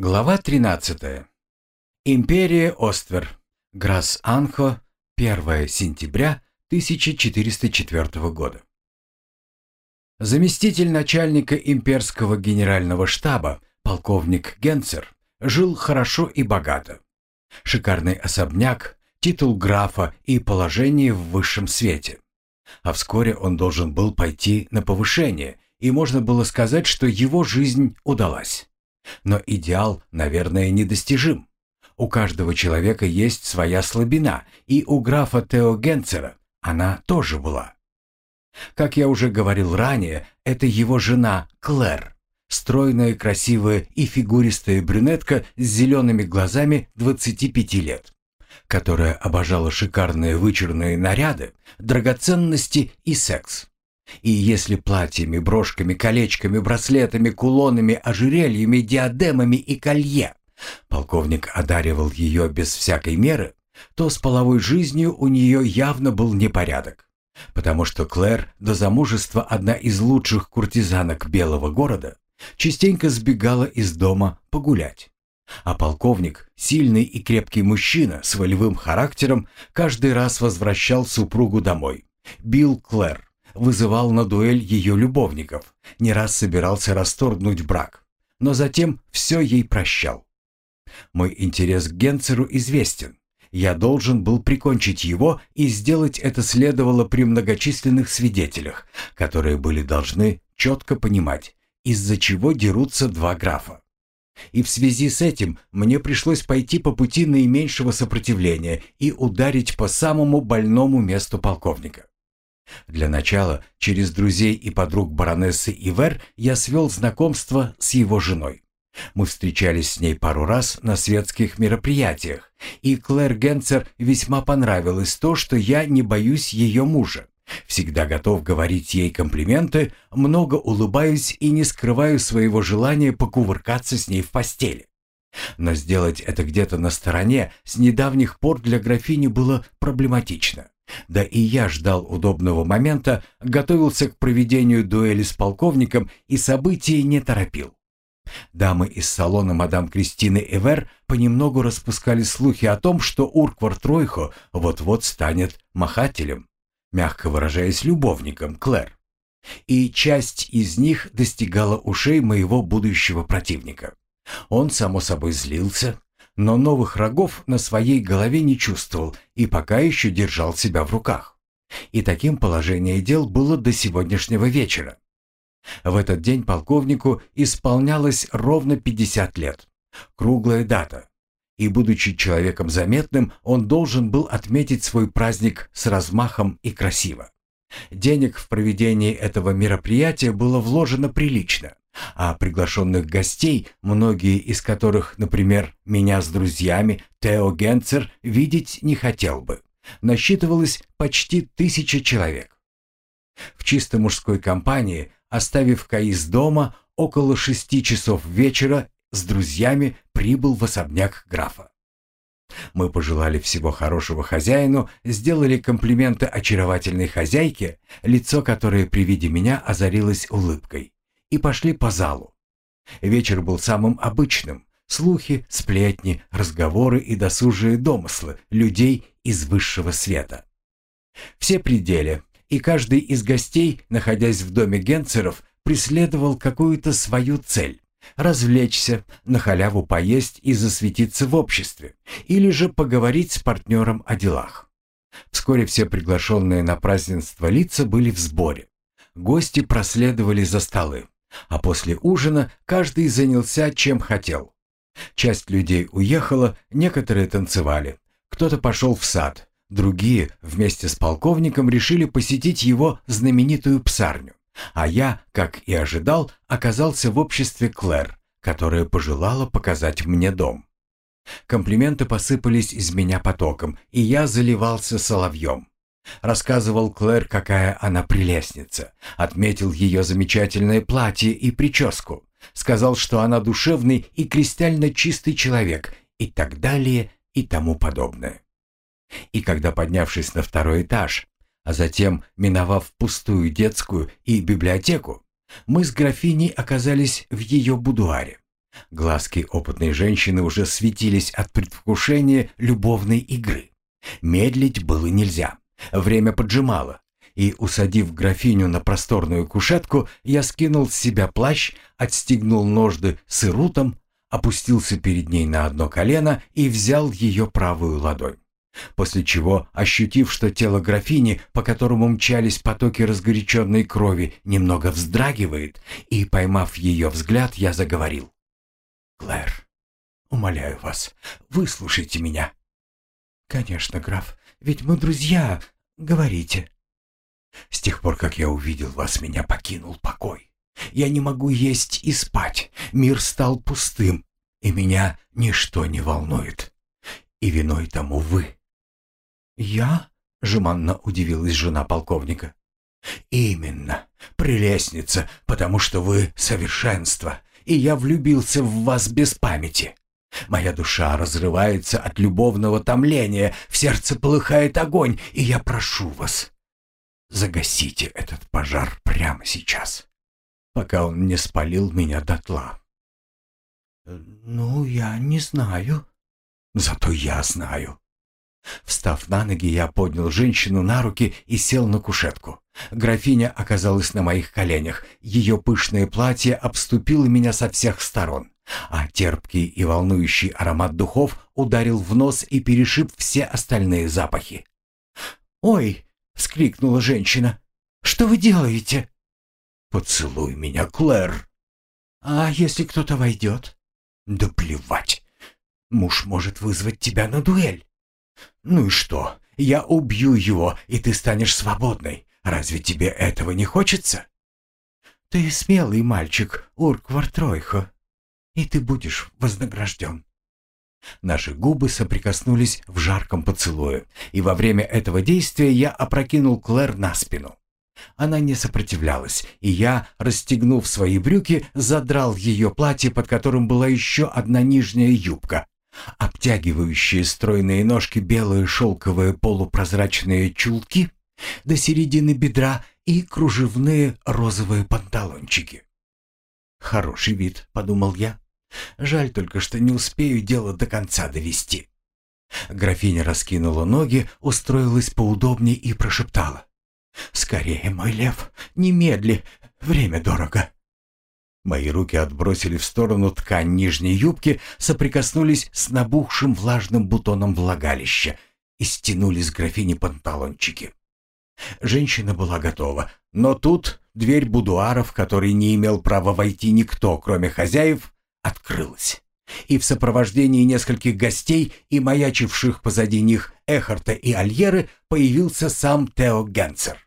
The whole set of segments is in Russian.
Глава 13. Империя Оствер. Грас-Анхо. 1 сентября 1404 года. Заместитель начальника имперского генерального штаба, полковник Генцер, жил хорошо и богато. Шикарный особняк, титул графа и положение в высшем свете. А вскоре он должен был пойти на повышение, и можно было сказать, что его жизнь удалась. Но идеал, наверное, недостижим. У каждого человека есть своя слабина, и у графа Тео Генцера она тоже была. Как я уже говорил ранее, это его жена Клэр, стройная, красивая и фигуристая брюнетка с зелеными глазами 25 лет, которая обожала шикарные вычурные наряды, драгоценности и секс. И если платьями, брошками, колечками, браслетами, кулонами, ожерельями, диадемами и колье полковник одаривал ее без всякой меры, то с половой жизнью у нее явно был непорядок. Потому что Клэр до замужества одна из лучших куртизанок Белого города частенько сбегала из дома погулять. А полковник, сильный и крепкий мужчина с волевым характером, каждый раз возвращал супругу домой. Бил Клэр, вызывал на дуэль ее любовников, не раз собирался расторгнуть брак, но затем все ей прощал. Мой интерес к Генцеру известен. Я должен был прикончить его, и сделать это следовало при многочисленных свидетелях, которые были должны четко понимать, из-за чего дерутся два графа. И в связи с этим мне пришлось пойти по пути наименьшего сопротивления и ударить по самому больному месту полковника. Для начала, через друзей и подруг баронессы Ивер я свел знакомство с его женой. Мы встречались с ней пару раз на светских мероприятиях, и Клэр Генцер весьма понравилось то, что я не боюсь ее мужа. Всегда готов говорить ей комплименты, много улыбаюсь и не скрываю своего желания покувыркаться с ней в постели. Но сделать это где-то на стороне с недавних пор для графини было проблематично. Да и я ждал удобного момента, готовился к проведению дуэли с полковником и события не торопил. Дамы из салона мадам Кристины Эвер понемногу распускали слухи о том, что Урквар Тройхо вот-вот станет махателем, мягко выражаясь, любовником Клэр. И часть из них достигала ушей моего будущего противника. Он, само собой, злился, но новых рогов на своей голове не чувствовал и пока еще держал себя в руках. И таким положение дел было до сегодняшнего вечера. В этот день полковнику исполнялось ровно 50 лет. Круглая дата. И, будучи человеком заметным, он должен был отметить свой праздник с размахом и красиво. Денег в проведении этого мероприятия было вложено прилично а приглашенных гостей, многие из которых, например, меня с друзьями, Тео Генцер, видеть не хотел бы, насчитывалось почти тысяча человек. В чисто мужской компании, оставив Каис дома, около шести часов вечера с друзьями прибыл в особняк графа. Мы пожелали всего хорошего хозяину, сделали комплименты очаровательной хозяйке, лицо которой при виде меня озарилось улыбкой и пошли по залу. Вечер был самым обычным. Слухи, сплетни, разговоры и досужие домыслы людей из высшего света. Все пределы, и каждый из гостей, находясь в доме Генцеров, преследовал какую-то свою цель – развлечься, на халяву поесть и засветиться в обществе, или же поговорить с партнером о делах. Вскоре все приглашенные на празднество лица были в сборе. Гости проследовали за столы. А после ужина каждый занялся чем хотел. Часть людей уехала, некоторые танцевали. Кто-то пошел в сад, другие вместе с полковником решили посетить его знаменитую псарню. А я, как и ожидал, оказался в обществе Клэр, которая пожелала показать мне дом. Комплименты посыпались из меня потоком, и я заливался соловьем. Рассказывал Клэр, какая она прелестница. Отметил ее замечательное платье и прическу. Сказал, что она душевный и кристально чистый человек и так далее и тому подобное. И когда, поднявшись на второй этаж, а затем миновав пустую детскую и библиотеку, мы с графиней оказались в ее будуаре. Глазки опытной женщины уже светились от предвкушения любовной игры. Медлить было нельзя. Время поджимало. И, усадив графиню на просторную кушетку, я скинул с себя плащ, отстегнул ножды с ирутом, опустился перед ней на одно колено и взял ее правую ладонь. После чего, ощутив, что тело графини, по которому мчались потоки разгоряченной крови, немного вздрагивает, и, поймав ее взгляд, я заговорил. «Клэр, умоляю вас, выслушайте меня». «Конечно, граф, ведь мы друзья, говорите». «С тех пор, как я увидел вас, меня покинул покой. Я не могу есть и спать. Мир стал пустым, и меня ничто не волнует. И виной тому вы». «Я?» — жеманно удивилась жена полковника. «Именно. Прелестница, потому что вы совершенство, и я влюбился в вас без памяти. Моя душа разрывается от любовного томления, в сердце полыхает огонь, и я прошу вас, загасите этот пожар прямо сейчас, пока он не спалил меня дотла». «Ну, я не знаю». «Зато я знаю. Встав на ноги, я поднял женщину на руки и сел на кушетку. Графиня оказалась на моих коленях. Ее пышное платье обступило меня со всех сторон, а терпкий и волнующий аромат духов ударил в нос и перешиб все остальные запахи. «Ой!» — вскрикнула женщина. «Что вы делаете?» «Поцелуй меня, Клэр!» «А если кто-то войдет?» «Да плевать! Муж может вызвать тебя на дуэль!» «Ну и что? Я убью его, и ты станешь свободной. Разве тебе этого не хочется?» «Ты смелый мальчик, Урквар Тройхо, и ты будешь вознагражден». Наши губы соприкоснулись в жарком поцелуе, и во время этого действия я опрокинул Клэр на спину. Она не сопротивлялась, и я, расстегнув свои брюки, задрал ее платье, под которым была еще одна нижняя юбка, обтягивающие стройные ножки белые шелковые полупрозрачные чулки до середины бедра и кружевные розовые панталончики. «Хороший вид», — подумал я. «Жаль только, что не успею дело до конца довести». Графиня раскинула ноги, устроилась поудобнее и прошептала. «Скорее, мой лев, немедли, время дорого». Мои руки отбросили в сторону ткань нижней юбки, соприкоснулись с набухшим влажным бутоном влагалища и стянули с графини панталончики. Женщина была готова, но тут дверь будуара, в который не имел права войти никто, кроме хозяев, открылась. И в сопровождении нескольких гостей и маячивших позади них Эхарта и Альеры появился сам Тео Генцер.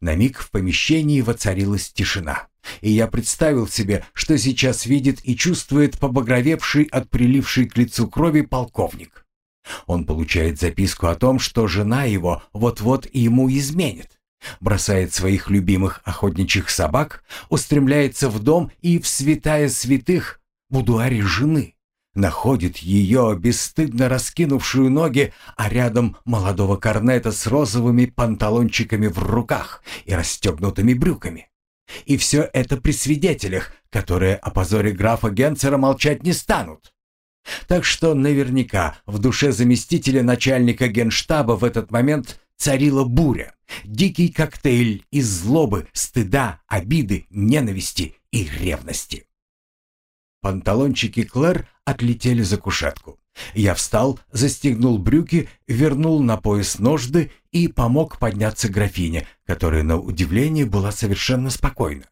На миг в помещении воцарилась тишина и я представил себе, что сейчас видит и чувствует побагровевший от прилившей к лицу крови полковник. Он получает записку о том, что жена его вот-вот ему изменит. Бросает своих любимых охотничьих собак, устремляется в дом и в святая святых будуаре жены. Находит ее, бесстыдно раскинувшую ноги, а рядом молодого корнета с розовыми панталончиками в руках и расстегнутыми брюками. И все это при свидетелях, которые о позоре графа Генцера молчать не станут. Так что наверняка в душе заместителя начальника генштаба в этот момент царила буря, дикий коктейль из злобы, стыда, обиды, ненависти и ревности. Панталончики Клэр отлетели за кушетку. Я встал, застегнул брюки, вернул на пояс ножды и помог подняться графине, которая, на удивление, была совершенно спокойна.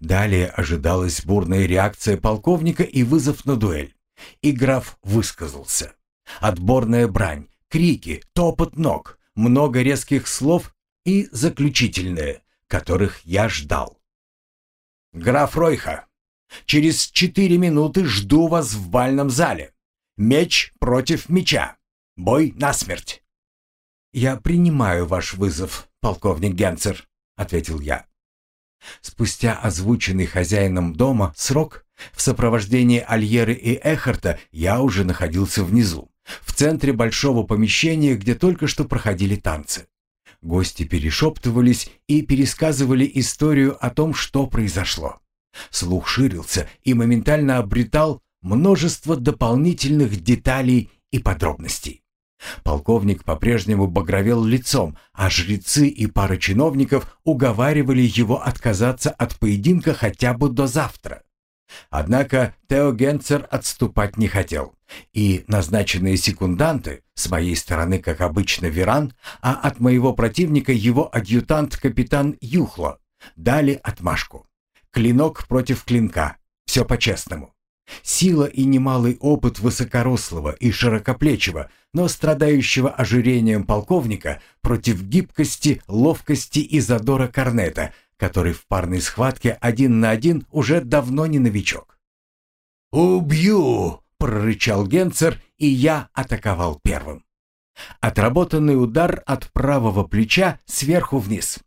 Далее ожидалась бурная реакция полковника и вызов на дуэль. И граф высказался. Отборная брань, крики, топот ног, много резких слов и заключительные, которых я ждал. «Граф Ройха, через четыре минуты жду вас в бальном зале. Меч против меча. Бой насмерть. «Я принимаю ваш вызов, полковник Генцер», — ответил я. Спустя озвученный хозяином дома срок, в сопровождении Альеры и Эхарта я уже находился внизу, в центре большого помещения, где только что проходили танцы. Гости перешептывались и пересказывали историю о том, что произошло. Слух ширился и моментально обретал множество дополнительных деталей и подробностей. Полковник по-прежнему багровел лицом, а жрецы и пара чиновников уговаривали его отказаться от поединка хотя бы до завтра. Однако Тео Генцер отступать не хотел, и назначенные секунданты, с моей стороны, как обычно, Веран, а от моего противника его адъютант-капитан Юхло, дали отмашку. Клинок против клинка, все по-честному. Сила и немалый опыт высокорослого и широкоплечего, но страдающего ожирением полковника против гибкости, ловкости и задора корнета, который в парной схватке один на один уже давно не новичок. «Убью!» — прорычал Генцер, и я атаковал первым. Отработанный удар от правого плеча сверху вниз.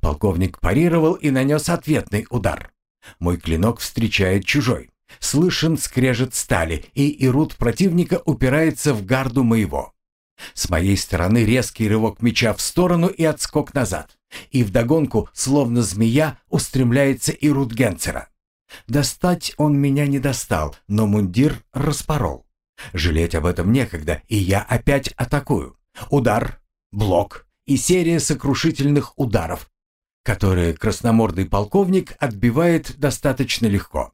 Полковник парировал и нанес ответный удар. Мой клинок встречает чужой. Слышен скрежет стали, и ирут противника упирается в гарду моего. С моей стороны резкий рывок меча в сторону и отскок назад. И вдогонку, словно змея, устремляется ирут Генцера. Достать он меня не достал, но мундир распорол. Жалеть об этом некогда, и я опять атакую. Удар, блок и серия сокрушительных ударов, которые красномордый полковник отбивает достаточно легко.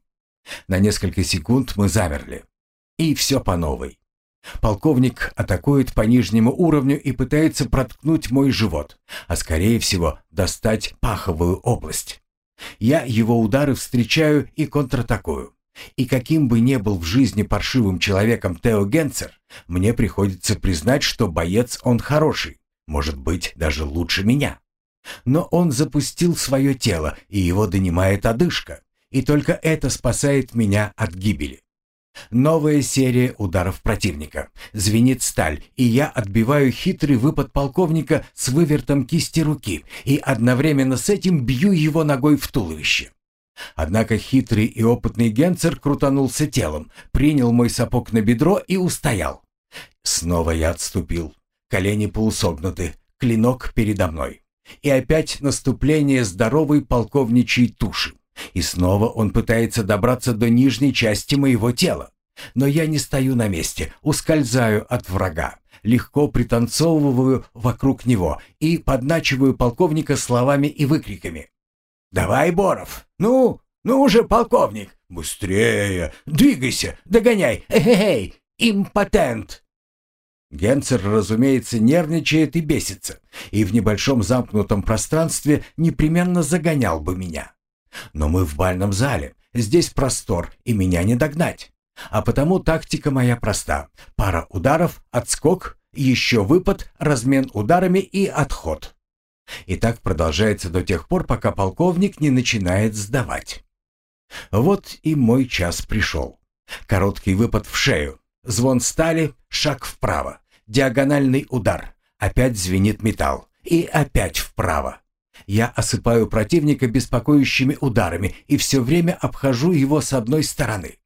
На несколько секунд мы замерли. И все по новой. Полковник атакует по нижнему уровню и пытается проткнуть мой живот, а скорее всего достать паховую область. Я его удары встречаю и контратакую. И каким бы ни был в жизни паршивым человеком Тео Генцер, мне приходится признать, что боец он хороший, может быть, даже лучше меня. Но он запустил свое тело, и его донимает одышка и только это спасает меня от гибели. Новая серия ударов противника. Звенит сталь, и я отбиваю хитрый выпад полковника с вывертом кисти руки и одновременно с этим бью его ногой в туловище. Однако хитрый и опытный Генцер крутанулся телом, принял мой сапог на бедро и устоял. Снова я отступил. Колени полусогнуты, клинок передо мной. И опять наступление здоровой полковничьей туши. И снова он пытается добраться до нижней части моего тела. Но я не стою на месте, ускользаю от врага, легко пританцовываю вокруг него и подначиваю полковника словами и выкриками. «Давай, Боров! Ну, ну уже, полковник! Быстрее! Двигайся! Догоняй! Эй-эй-эй! Импотент!» Генцер, разумеется, нервничает и бесится, и в небольшом замкнутом пространстве непременно загонял бы меня. Но мы в бальном зале. Здесь простор, и меня не догнать. А потому тактика моя проста. Пара ударов, отскок, еще выпад, размен ударами и отход. И так продолжается до тех пор, пока полковник не начинает сдавать. Вот и мой час пришел. Короткий выпад в шею, звон стали, шаг вправо, диагональный удар, опять звенит металл и опять вправо. Я осыпаю противника беспокоящими ударами и все время обхожу его с одной стороны.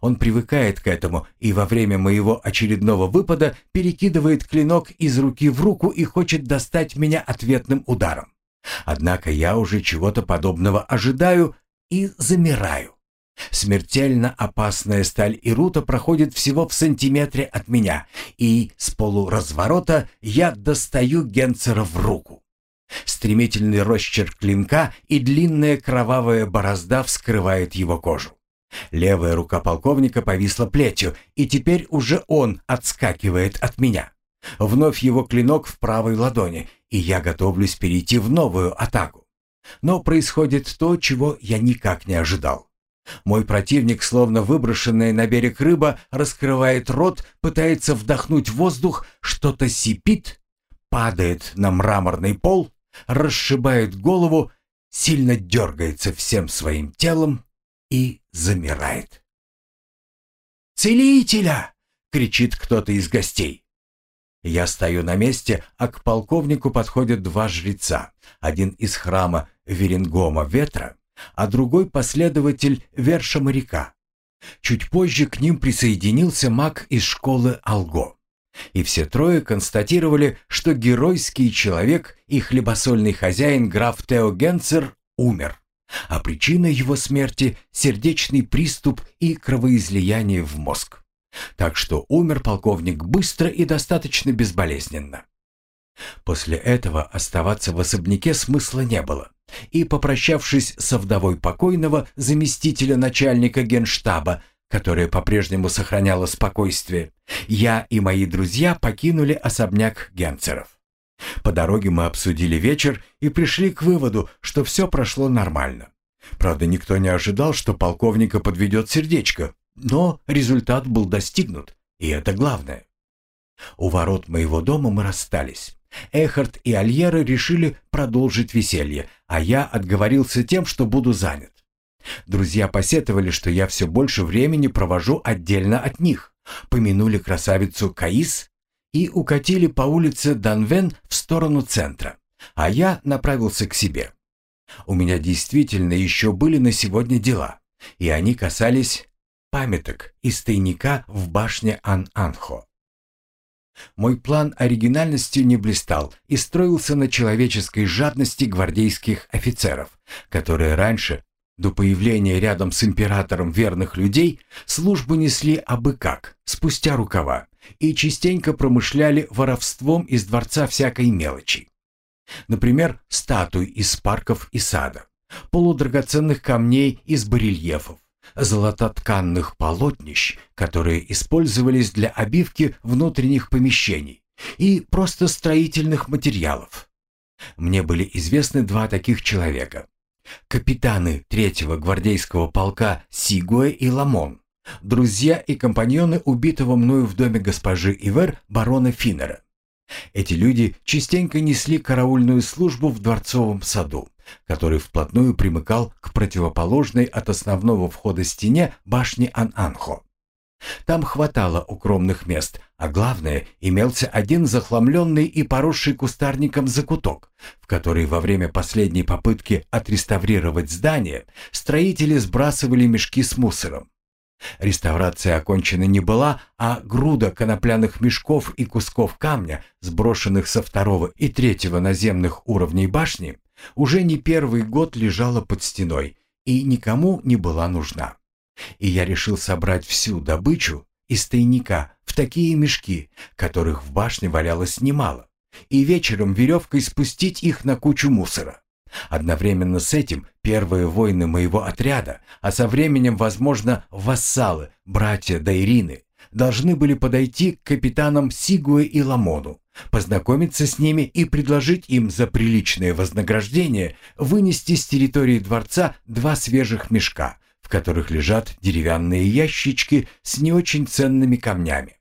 Он привыкает к этому и во время моего очередного выпада перекидывает клинок из руки в руку и хочет достать меня ответным ударом. Однако я уже чего-то подобного ожидаю и замираю. Смертельно опасная сталь Ирута проходит всего в сантиметре от меня, и с полуразворота я достаю Генцера в руку. Стремительный росчерк клинка и длинная кровавая борозда вскрывает его кожу. Левая рука полковника повисла плетью, и теперь уже он отскакивает от меня. Вновь его клинок в правой ладони, и я готовлюсь перейти в новую атаку. Но происходит то, чего я никак не ожидал. Мой противник, словно выброшенная на берег рыба, раскрывает рот, пытается вдохнуть воздух, что-то сипит, падает на мраморный пол расшибает голову, сильно дергается всем своим телом и замирает. «Целителя!» — кричит кто-то из гостей. Я стою на месте, а к полковнику подходят два жреца. Один из храма Веренгома Ветра, а другой последователь Верша Моряка. Чуть позже к ним присоединился маг из школы Алго. И все трое констатировали, что геройский человек и хлебосольный хозяин граф Тео Генцер умер, а причина его смерти – сердечный приступ и кровоизлияние в мозг. Так что умер полковник быстро и достаточно безболезненно. После этого оставаться в особняке смысла не было. И, попрощавшись со вдовой покойного заместителя начальника генштаба, которая по-прежнему сохраняла спокойствие, я и мои друзья покинули особняк Генцеров. По дороге мы обсудили вечер и пришли к выводу, что все прошло нормально. Правда, никто не ожидал, что полковника подведет сердечко, но результат был достигнут, и это главное. У ворот моего дома мы расстались. Эхард и Альера решили продолжить веселье, а я отговорился тем, что буду занят. Друзья посетовали, что я все больше времени провожу отдельно от них. Помянули красавицу Каис и укатили по улице Данвен в сторону центра, а я направился к себе. У меня действительно еще были на сегодня дела, и они касались памяток из тайника в башне Ан-Анхо. Мой план оригинальности не блистал и строился на человеческой жадности гвардейских офицеров, которые раньше, до появления рядом с императором верных людей, службу несли абы как, спустя рукава, и частенько промышляли воровством из дворца всякой мелочи. Например, статуй из парков и сада, полудрагоценных камней из барельефов, золототканных полотнищ, которые использовались для обивки внутренних помещений, и просто строительных материалов. Мне были известны два таких человека. Капитаны третьего гвардейского полка Сигуэ и Ламон, друзья и компаньоны убитого мною в доме госпожи Ивер барона Финнера. Эти люди частенько несли караульную службу в дворцовом саду, который вплотную примыкал к противоположной от основного входа стене башни Ан-Анхо. Там хватало укромных мест, а главное, имелся один захламленный и поросший кустарником закуток, в который во время последней попытки отреставрировать здание строители сбрасывали мешки с мусором. Реставрация окончена не была, а груда конопляных мешков и кусков камня, сброшенных со второго и третьего наземных уровней башни, уже не первый год лежала под стеной и никому не была нужна. И я решил собрать всю добычу из тайника в такие мешки, которых в башне валялось немало, и вечером веревкой спустить их на кучу мусора. Одновременно с этим первые воины моего отряда, а со временем, возможно, вассалы, братья Дайрины, должны были подойти к капитанам Сигуэ и Ламону, познакомиться с ними и предложить им за приличное вознаграждение вынести с территории дворца два свежих мешка, в которых лежат деревянные ящички с не очень ценными камнями.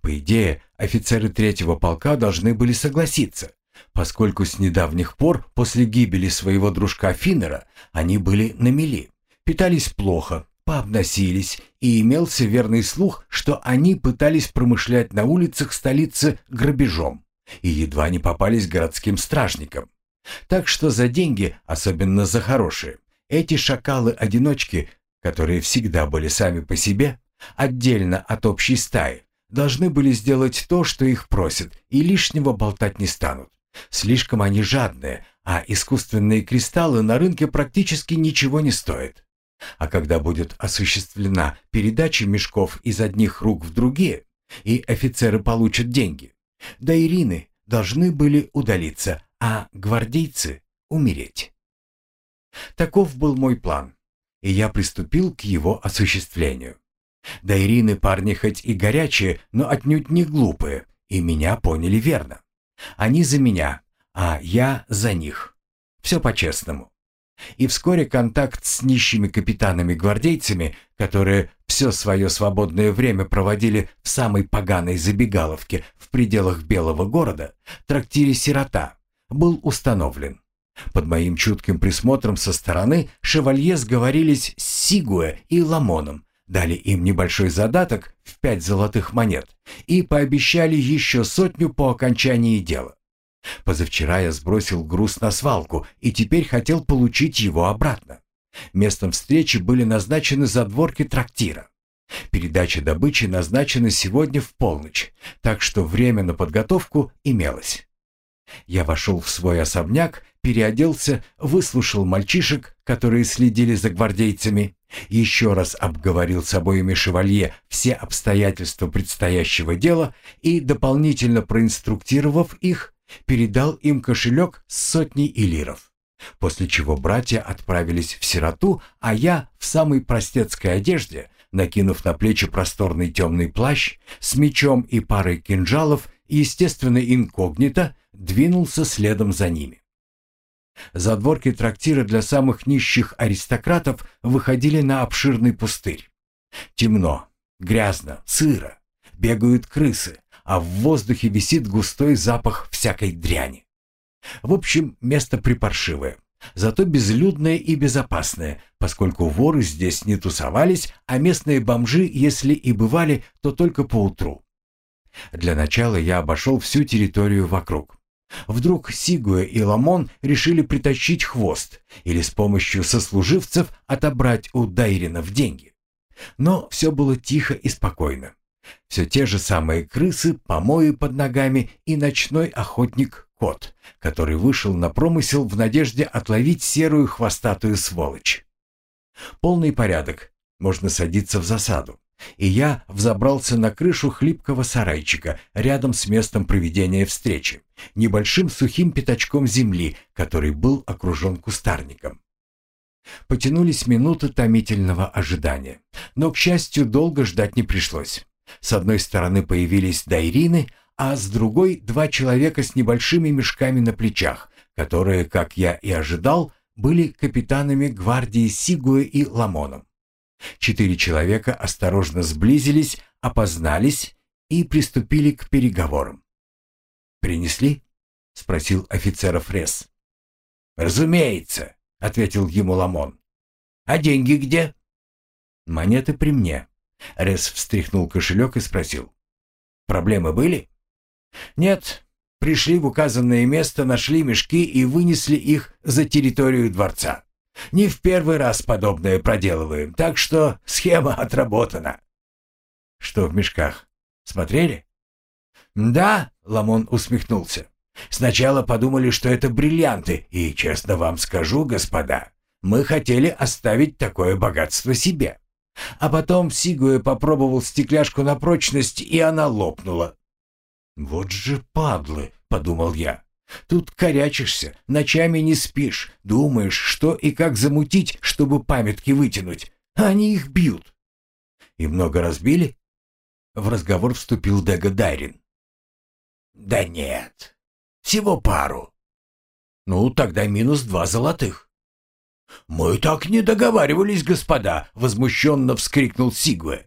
По идее, офицеры третьего полка должны были согласиться, поскольку с недавних пор, после гибели своего дружка Финнера, они были на мели, питались плохо, пообносились, и имелся верный слух, что они пытались промышлять на улицах столицы грабежом и едва не попались городским стражникам. Так что за деньги, особенно за хорошие, эти шакалы-одиночки, которые всегда были сами по себе, отдельно от общей стаи, должны были сделать то, что их просят, и лишнего болтать не станут. Слишком они жадные, а искусственные кристаллы на рынке практически ничего не стоят. А когда будет осуществлена передача мешков из одних рук в другие, и офицеры получат деньги, до Ирины должны были удалиться, а гвардейцы умереть. Таков был мой план, и я приступил к его осуществлению. До Ирины парни хоть и горячие, но отнюдь не глупые, и меня поняли верно. Они за меня, а я за них. Все по-честному. И вскоре контакт с нищими капитанами-гвардейцами, которые все свое свободное время проводили в самой поганой забегаловке в пределах Белого города, трактире «Сирота», был установлен. Под моим чутким присмотром со стороны шевалье сговорились с Сигуэ и Ламоном, дали им небольшой задаток в пять золотых монет и пообещали еще сотню по окончании дела. Позавчера я сбросил груз на свалку и теперь хотел получить его обратно. Местом встречи были назначены задворки трактира. Передача добычи назначена сегодня в полночь, так что время на подготовку имелось. Я вошел в свой особняк, переоделся, выслушал мальчишек, которые следили за гвардейцами, еще раз обговорил с обоими шевалье все обстоятельства предстоящего дела и, дополнительно проинструктировав их, передал им кошелек с сотней илиров. После чего братья отправились в сироту, а я в самой простецкой одежде, накинув на плечи просторный темный плащ, с мечом и парой кинжалов, естественно инкогнито, двинулся следом за ними. Задворки трактира для самых нищих аристократов выходили на обширный пустырь. Темно, грязно, сыро, бегают крысы, а в воздухе висит густой запах всякой дряни. В общем, место припаршивое, зато безлюдное и безопасное, поскольку воры здесь не тусовались, а местные бомжи, если и бывали, то только по утру. Для начала я обошел всю территорию вокруг. Вдруг Сигуэ и Ламон решили притащить хвост или с помощью сослуживцев отобрать у Дайринов деньги. Но все было тихо и спокойно. Все те же самые крысы, помои под ногами и ночной охотник-кот, который вышел на промысел в надежде отловить серую хвостатую сволочь. Полный порядок, можно садиться в засаду и я взобрался на крышу хлипкого сарайчика рядом с местом проведения встречи, небольшим сухим пятачком земли, который был окружен кустарником. Потянулись минуты томительного ожидания, но, к счастью, долго ждать не пришлось. С одной стороны появились дайрины, а с другой — два человека с небольшими мешками на плечах, которые, как я и ожидал, были капитанами гвардии Сигуэ и Ламоном. Четыре человека осторожно сблизились, опознались и приступили к переговорам. «Принесли?» — спросил офицера Фрес. «Разумеется», — ответил ему Ламон. «А деньги где?» «Монеты при мне». Рес встряхнул кошелек и спросил. «Проблемы были?» «Нет. Пришли в указанное место, нашли мешки и вынесли их за территорию дворца. Не в первый раз подобное проделываем, так что схема отработана. Что в мешках? Смотрели? Да, Ламон усмехнулся. Сначала подумали, что это бриллианты, и, честно вам скажу, господа, мы хотели оставить такое богатство себе. А потом Сигуэ попробовал стекляшку на прочность, и она лопнула. «Вот же падлы!» — подумал я. Тут корячишься, ночами не спишь, думаешь, что и как замутить, чтобы памятки вытянуть. Они их бьют. И много разбили? В разговор вступил Дега Дайрин. Да нет, всего пару. Ну, тогда минус два золотых. «Мы так не договаривались, господа!» — возмущенно вскрикнул Сигуэ.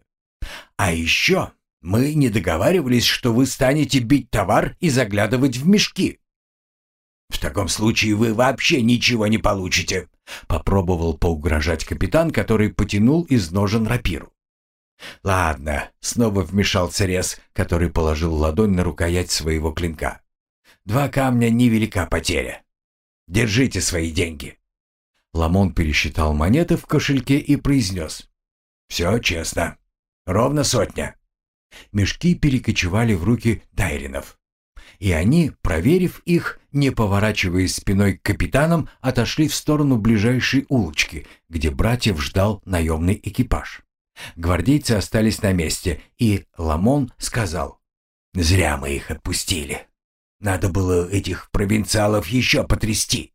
«А еще мы не договаривались, что вы станете бить товар и заглядывать в мешки. «В таком случае вы вообще ничего не получите», — попробовал поугрожать капитан, который потянул из ножен рапиру. «Ладно», — снова вмешался Рез, который положил ладонь на рукоять своего клинка. «Два камня — невелика потеря. Держите свои деньги». Ламон пересчитал монеты в кошельке и произнес. «Все честно. Ровно сотня». Мешки перекочевали в руки Дайринов и они, проверив их, не поворачиваясь спиной к капитанам, отошли в сторону ближайшей улочки, где братьев ждал наемный экипаж. Гвардейцы остались на месте, и Ламон сказал, «Зря мы их отпустили. Надо было этих провинциалов еще потрясти».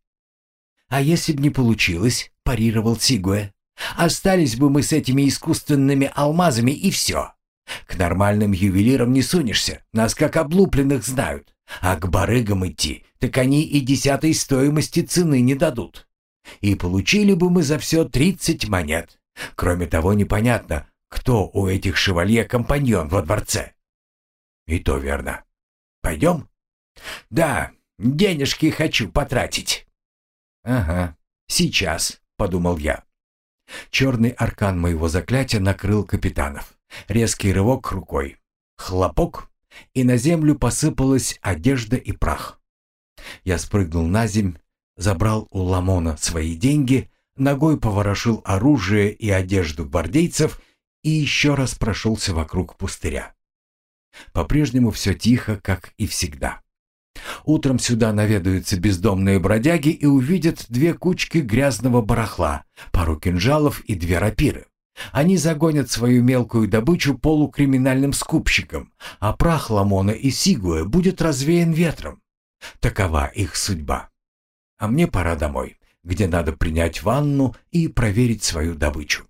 «А если б не получилось?» — парировал Сигуэ. «Остались бы мы с этими искусственными алмазами, и все. К нормальным ювелирам не сунешься, нас как облупленных знают. А к барыгам идти, так они и десятой стоимости цены не дадут. И получили бы мы за все тридцать монет. Кроме того, непонятно, кто у этих шевалье компаньон во дворце. И то верно. Пойдем? Да, денежки хочу потратить. Ага, сейчас, подумал я. Черный аркан моего заклятия накрыл капитанов. Резкий рывок рукой. Хлопок, и на землю посыпалась одежда и прах. Я спрыгнул на земь, забрал у Ламона свои деньги, ногой поворошил оружие и одежду гвардейцев и еще раз прошелся вокруг пустыря. По-прежнему все тихо, как и всегда. Утром сюда наведаются бездомные бродяги и увидят две кучки грязного барахла, пару кинжалов и две рапиры. Они загонят свою мелкую добычу полукриминальным скупщикам, а прах Ламона и Сигуэ будет развеян ветром. Такова их судьба. А мне пора домой, где надо принять ванну и проверить свою добычу.